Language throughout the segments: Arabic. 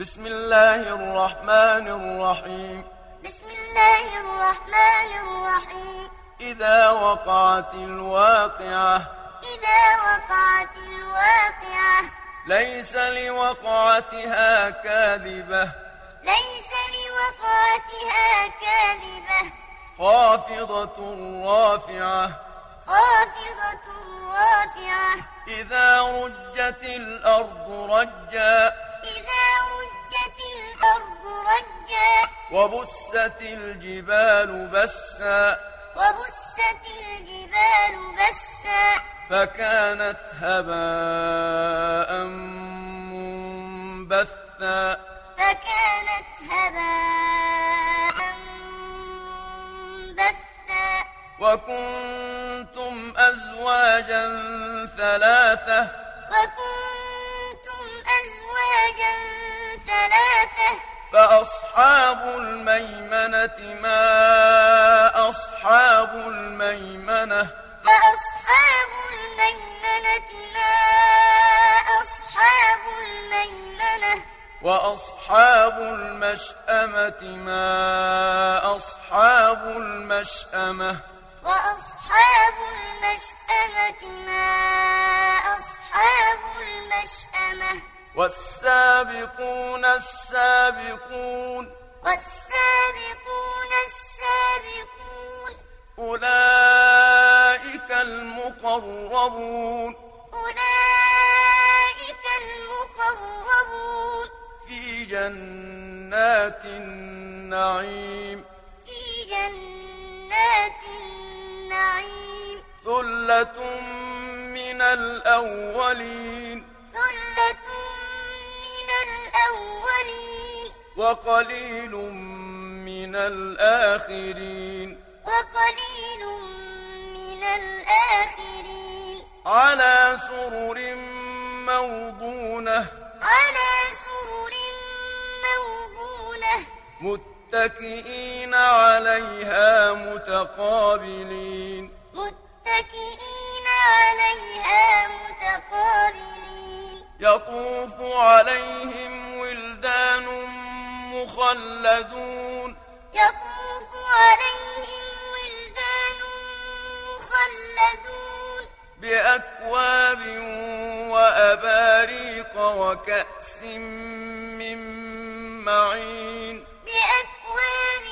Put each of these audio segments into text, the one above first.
بسم الله الرحمن الرحيم. بسم الله الرحمن الرحيم. إذا وقعت الواقعة. إذا وقعت الواقعة. ليس لوقعتها كاذبة. ليس لوقعتها كاذبة. خافضة رافعة. خافضة رافعة. إذا رجت الأرض رجا. إذا رجت الأرض رجا. وبست الجبال بسا. وبست الجبال بسا. فكانت هباء منبثا. فكانت هباء منبثا. وكنتم أزواجا ثلاثة. وكنتم أزواجا ثلاثة فأصحاب الميمنة ما أصحاب الميمنة فأصحاب الميمنة ما أصحاب الميمنة وأصحاب المشأمة ما أصحاب المشأمة وأصحاب المشأمة ما أصحاب المشأمة والسابقون السابقون والسابقون السابقون أولئك المقربون أولئك المقربون في جنات النعيم في جنات النعيم ثلة من الأولين ثلة الأولين. وقليل من الآخرين. وقليل من الآخرين. على سرر موضونة. على سرر موضونة. متكئين عليها متقابلين. متكئين عليها متقابلين. يطوف عليهم مخلدون. يطوف عليهم ولدان مخلدون. بأكواب وأباريق وكأس من معين. بأكواب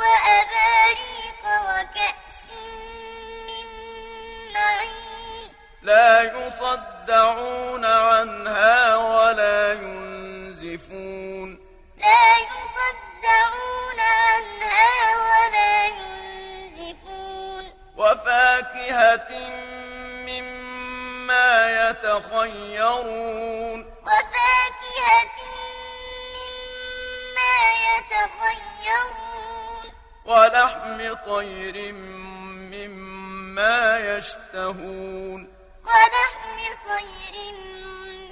وأباريق وكأس من معين. لا يصدعون وفاكهة مما يتخيرون. وفاكهة مما يتخيرون. ولحم طير مما يشتهون. ولحم طير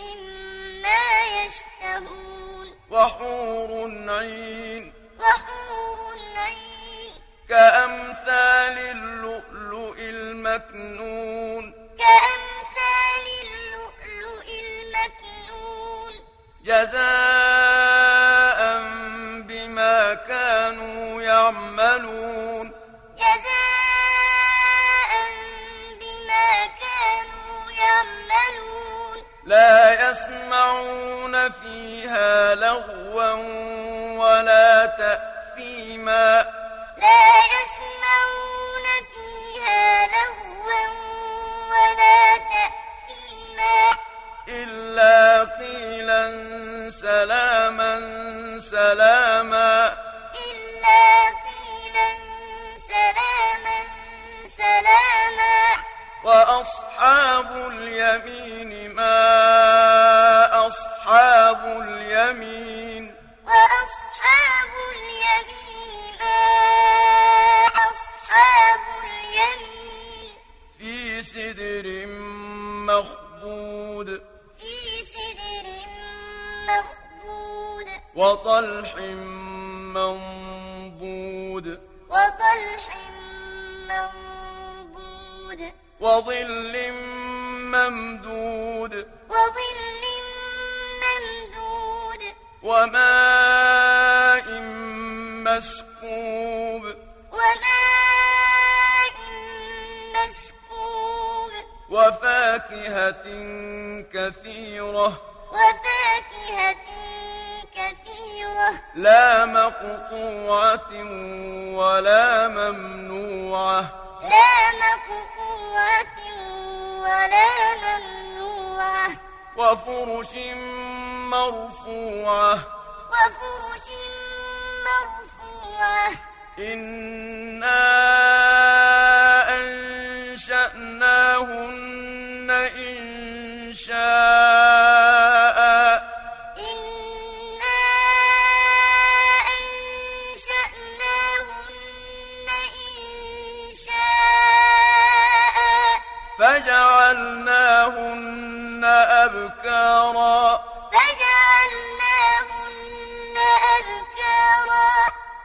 مما يشتهون. وحور عين. وحور عين. كأمثال اللؤلؤ. المكنون. كأمثال اللؤلؤ المكنون. جزاء بما كانوا يعملون. جزاء بما كانوا يعملون. لا يسمعون فيها لغوا ولا تأثيما. لا يسمعون فيها لغوا وطلح منضود وطلح منضود وظل ممدود وظل ممدود وماء مسكوب وماء مسكوب وفاكهة كثيرة وفاكهة كثيرة لا مقطوعة ولا ممنوعة. لا مقطوعة ولا ممنوعة. وفرش مرفوعة. وفرش مرفوعة. إنا أنشأناهن إن شاء فجعلناهن أبكارا. فجعلناهن أبكارا.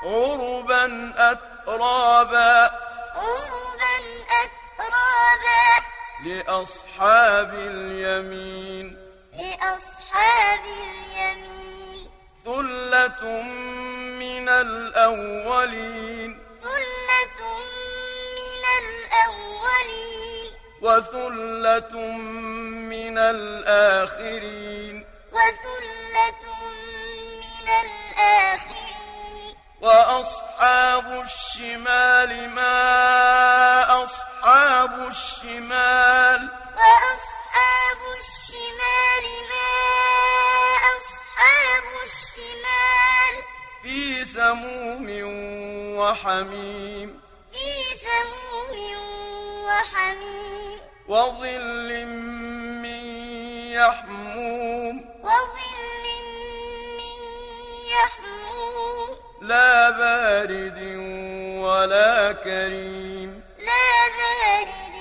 عربا أترابا. عربا أترابا. لأصحاب اليمين. لأصحاب اليمين. ثلة من الأولين. ثلة من الأولين. وثلة من الآخرين. وثلة من الآخرين وأصحاب الشمال ما أصحاب الشمال وأصحاب الشمال ما أصحاب الشمال. في سموم وحميم. وحميم وظل من يحموم. وظل من يحموم. لا بارد ولا كريم. لا بارد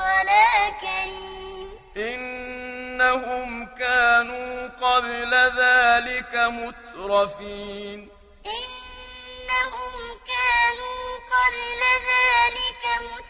ولا كريم. إنهم كانوا قبل ذلك مترفين. إنهم كانوا قبل ذلك مترفين.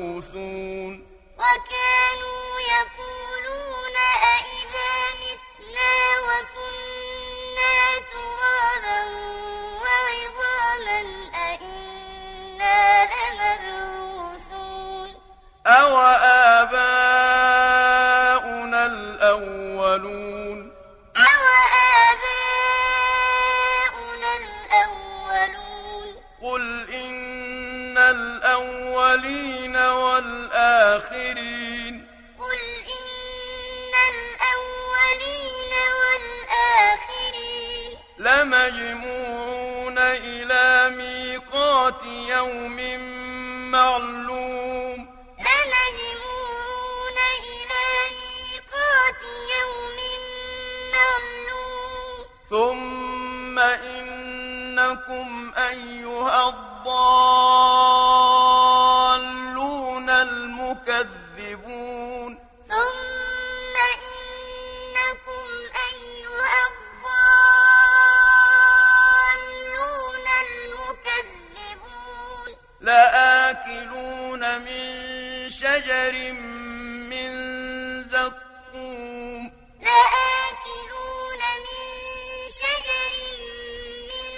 الأولين والآخرين. قل إن الأولين والآخرين. لمجموعون إلى ميقات يوم معلوم. لمجموعون إلى ميقات يوم معلوم. ثم إنكم أيها الضالون. المكذبون ثم إنكم أيها الضالون المكذبون. لآكلون من شجر من زقوم. لآكلون من شجر من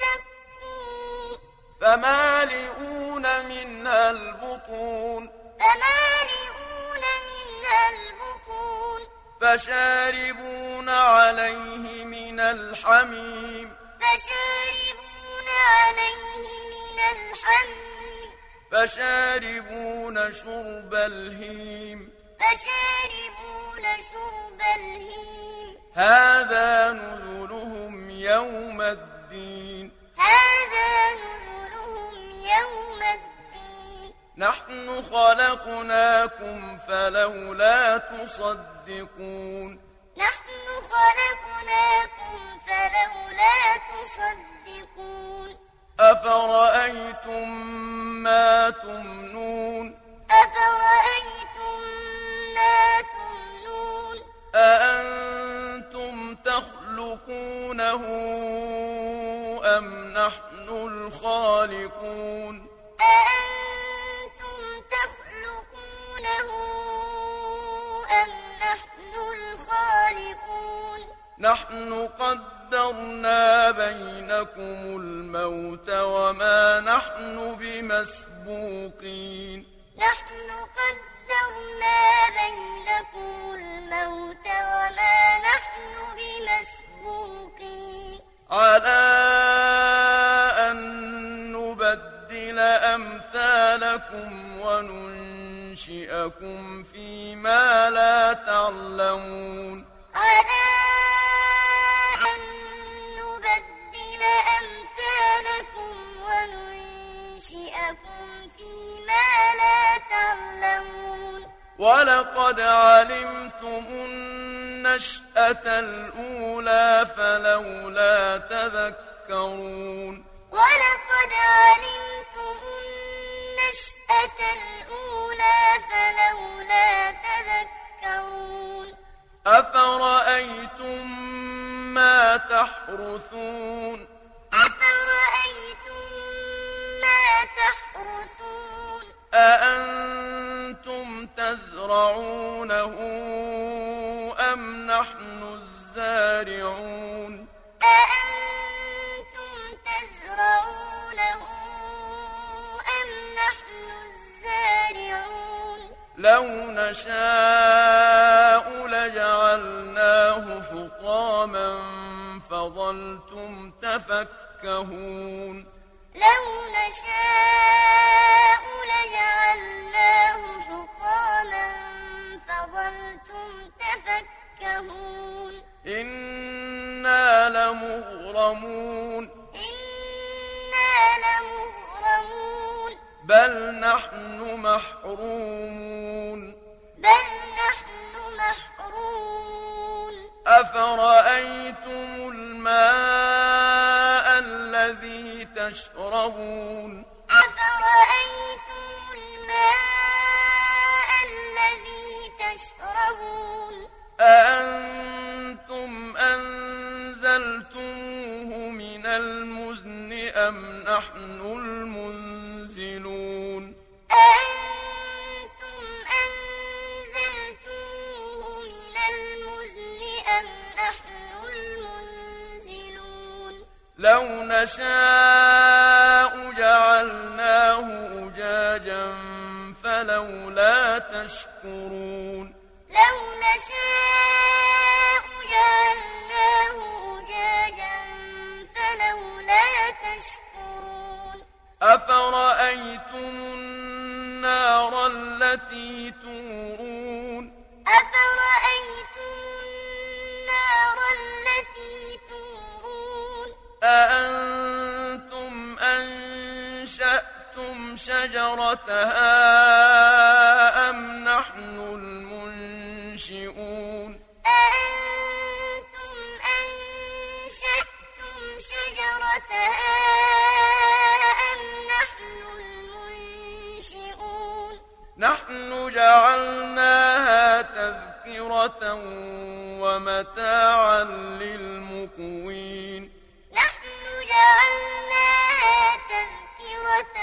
زقوم. فمالئون منها البطون. فمالئون منها البطون. فشاربون عليه من الحميم. فشاربون عليه من الحميم. فشاربون شرب الهيم. فشاربون شرب الهيم. هذا نزلهم يوم الدين. هذا نزلهم يوم الدين. نحن خلقناكم فلولا تصدقون. نحن خلقناكم فلولا تصدقون. أفرأيتم على أن نبدل أمثالكم وننشئكم فيما لا تعلمون. على أن نبدل أمثالكم وننشئكم فيما لا تعلمون. ولقد علمتم النشأة الأولى فلولا لو نشاء لجعلناه حطاما فظلتم تفكهون. لو نشاء لجعلناه حطاما فظلتم تفكهون. إنا لمغرمون. بل نحن محرومون. بل نحن محرومون. أفرأيتم الماء الذي تشربون؟ لو نشاء جعلناه أجاجا فلولا تشكرون. لو نشاء جعلناه أجاجا فلولا تشكرون. أفرأيتم النار التي تورون؟ أفرأيتم أأنتم أنشأتم شجرتها أم نحن المنشئون؟ أأنتم أنشأتم شجرتها أم نحن المنشئون؟ نحن جعلناها تذكرة ومتاعا للمقوين جعلناها تذكرة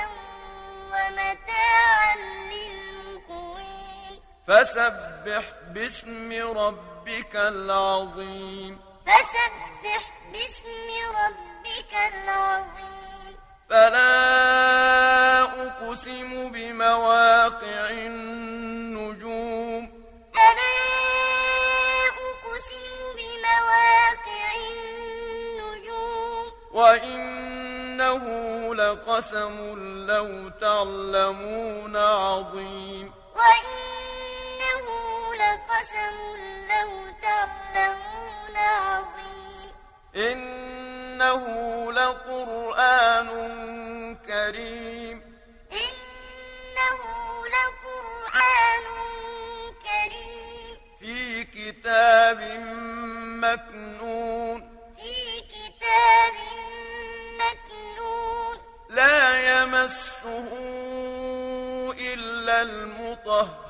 ومتاعا للمقوين. فسبح باسم ربك العظيم. فسبح باسم ربك العظيم. فلا أقسم بمواقع النجوم وإنه لقسم لو تعلمون عظيم وإنه لقسم لو تعلمون عظيم إنه لقرآن كريم إنه لقرآن كريم في كتاب مكنون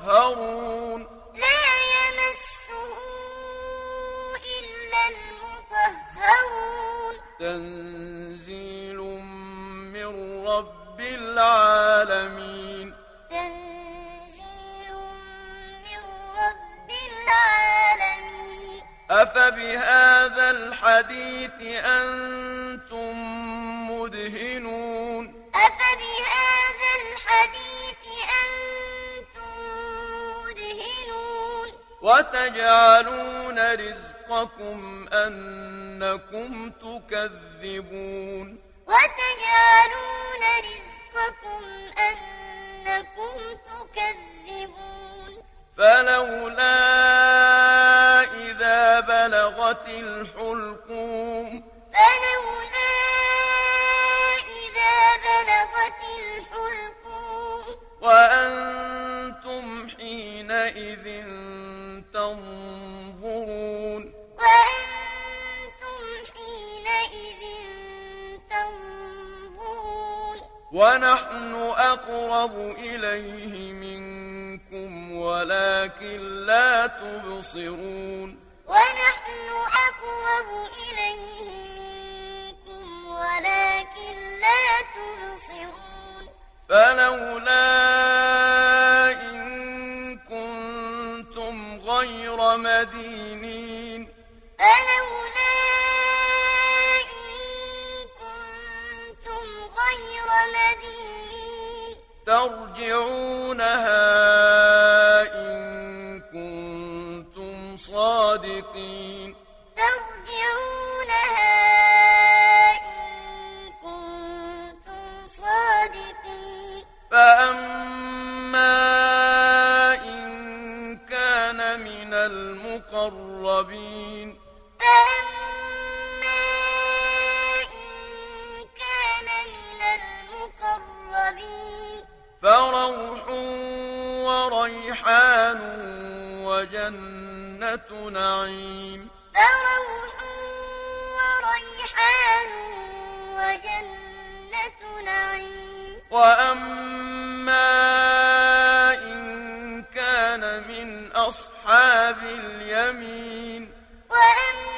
المطهرون لا يمسه إلا المطهرون. تنزيل من رب العالمين. تنزيل من رب العالمين. أفبهذا الحديث أنتم وتجعلون رزقكم أنكم تكذبون. وتجعلون رزقكم أنكم تكذبون. فلولا إذا بلغت الحلقوم فلولا أقرب إليه منكم ولكن لا تبصرون ونحن أقرب إليه منكم ولكن لا تبصرون فلولا إن كنتم غير مدينين ترجعونها إن كنتم صادقين. ترجعونها إن كنتم صادقين. فأما إن كان من المقربين. فروح وريحان وجنة نعيم فروح وريحان وجنة نعيم وأما إن كان من أصحاب اليمين وأما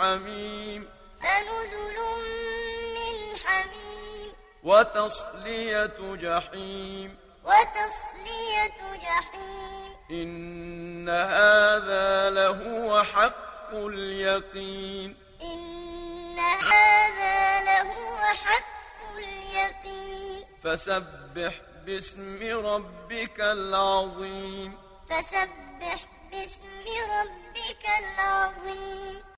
حميم. فنزل من حميم. وتصلية جحيم. وتصلية جحيم. إن هذا لهو حق اليقين. إن هذا لهو حق اليقين. فسبح باسم ربك العظيم. فسبح باسم ربك العظيم.